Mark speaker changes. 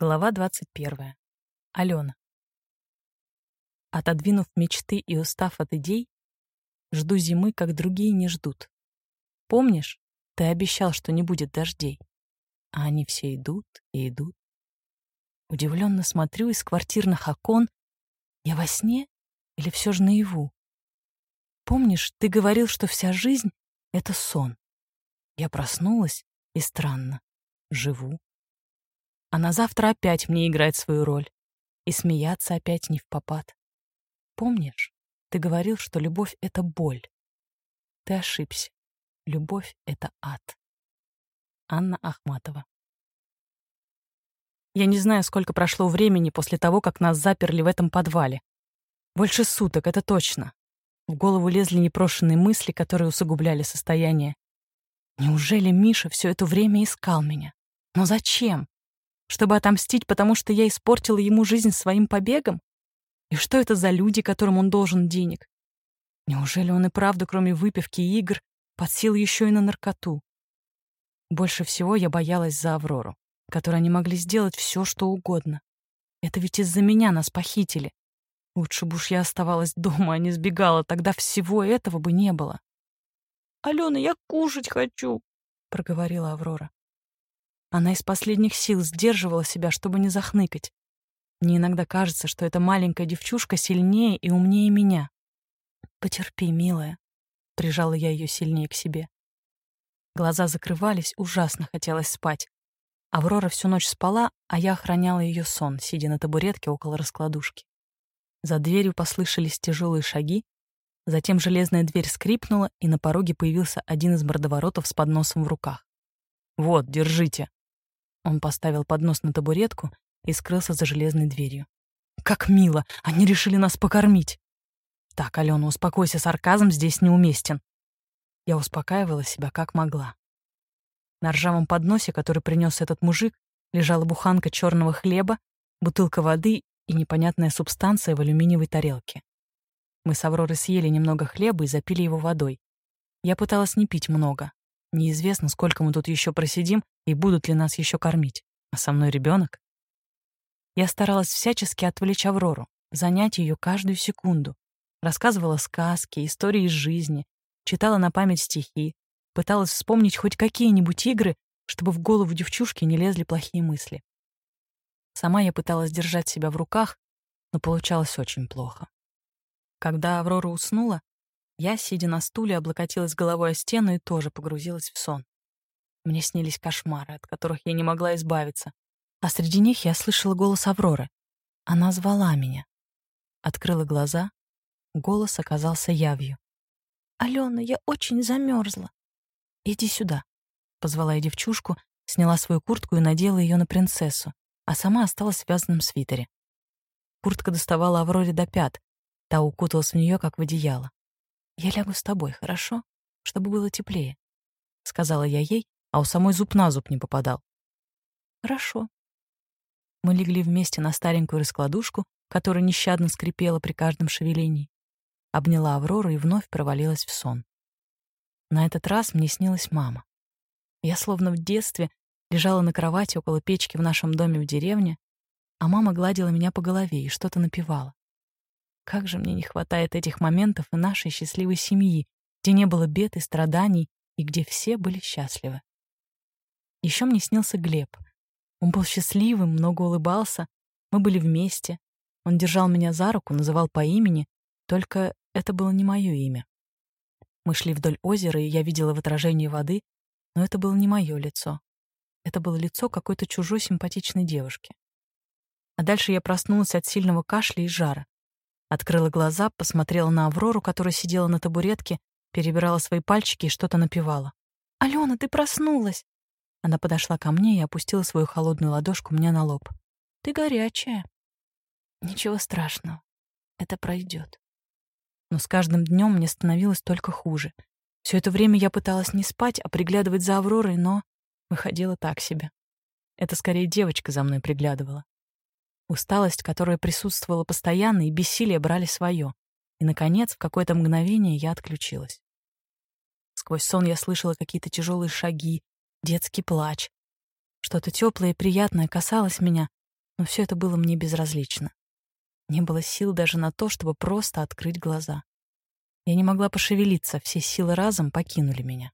Speaker 1: Глава 21. Алена. Отодвинув мечты и устав от идей, жду зимы, как другие не ждут. Помнишь, ты обещал, что не будет дождей, а они все идут и идут. Удивленно смотрю из квартирных окон. Я во сне или все же наяву? Помнишь, ты говорил, что вся жизнь — это сон. Я проснулась, и странно, живу. А на завтра опять мне играть свою роль. И смеяться опять не в попад. Помнишь, ты говорил, что любовь — это боль. Ты ошибся. Любовь — это ад. Анна Ахматова. Я не знаю, сколько прошло времени после того, как нас заперли в этом подвале. Больше суток, это точно. В голову лезли непрошенные мысли, которые усугубляли состояние. Неужели Миша все это время искал меня? Но зачем? Чтобы отомстить, потому что я испортила ему жизнь своим побегом? И что это за люди, которым он должен денег? Неужели он и правда, кроме выпивки и игр, подсел еще и на наркоту? Больше всего я боялась за Аврору, которой они могли сделать все, что угодно. Это ведь из-за меня нас похитили. Лучше бы уж я оставалась дома, а не сбегала, тогда всего этого бы не было. «Алена, я кушать хочу», — проговорила Аврора. Она из последних сил сдерживала себя, чтобы не захныкать. Мне иногда кажется, что эта маленькая девчушка сильнее и умнее меня. «Потерпи, милая», — прижала я ее сильнее к себе. Глаза закрывались, ужасно хотелось спать. Аврора всю ночь спала, а я охраняла ее сон, сидя на табуретке около раскладушки. За дверью послышались тяжелые шаги, затем железная дверь скрипнула, и на пороге появился один из мордоворотов с подносом в руках. «Вот, держите», он поставил поднос на табуретку и скрылся за железной дверью. «Как мило! Они решили нас покормить!» «Так, Алена, успокойся, сарказм здесь неуместен». Я успокаивала себя как могла. На ржавом подносе, который принес этот мужик, лежала буханка черного хлеба, бутылка воды и непонятная субстанция в алюминиевой тарелке. Мы с Авророй съели немного хлеба и запили его водой. Я пыталась не пить много. Неизвестно, сколько мы тут еще просидим и будут ли нас еще кормить. А со мной ребенок. Я старалась всячески отвлечь Аврору, занять ее каждую секунду. Рассказывала сказки, истории из жизни, читала на память стихи, пыталась вспомнить хоть какие-нибудь игры, чтобы в голову девчушки не лезли плохие мысли. Сама я пыталась держать себя в руках, но получалось очень плохо. Когда Аврора уснула, я, сидя на стуле, облокотилась головой о стену и тоже погрузилась в сон. Мне снились кошмары, от которых я не могла избавиться. А среди них я слышала голос Авроры. Она звала меня. Открыла глаза. Голос оказался явью. «Алена, я очень замерзла. Иди сюда», — позвала я девчушку, сняла свою куртку и надела ее на принцессу, а сама осталась в связанном свитере. Куртка доставала Авроре до пят, та укуталась в нее, как в одеяло. «Я лягу с тобой, хорошо? Чтобы было теплее», — сказала я ей, а у самой зуб на зуб не попадал. «Хорошо». Мы легли вместе на старенькую раскладушку, которая нещадно скрипела при каждом шевелении. Обняла Аврору и вновь провалилась в сон. На этот раз мне снилась мама. Я словно в детстве лежала на кровати около печки в нашем доме в деревне, а мама гладила меня по голове и что-то напевала. Как же мне не хватает этих моментов и нашей счастливой семьи, где не было бед и страданий, и где все были счастливы. Еще мне снился Глеб. Он был счастливым, много улыбался. Мы были вместе. Он держал меня за руку, называл по имени, только это было не мое имя. Мы шли вдоль озера, и я видела в отражении воды, но это было не мое лицо. Это было лицо какой-то чужой симпатичной девушки. А дальше я проснулась от сильного кашля и жара. Открыла глаза, посмотрела на Аврору, которая сидела на табуретке, перебирала свои пальчики и что-то напевала. «Алена, ты проснулась!» Она подошла ко мне и опустила свою холодную ладошку мне на лоб. «Ты горячая». «Ничего страшного. Это пройдет. Но с каждым днем мне становилось только хуже. Все это время я пыталась не спать, а приглядывать за Авророй, но выходило так себе. Это скорее девочка за мной приглядывала. Усталость, которая присутствовала постоянно, и бессилие брали свое. И, наконец, в какое-то мгновение я отключилась. Сквозь сон я слышала какие-то тяжелые шаги, детский плач. Что-то теплое и приятное касалось меня, Но все это было мне безразлично. Не было сил даже на то, чтобы просто открыть глаза. Я не могла пошевелиться, все силы разом покинули меня.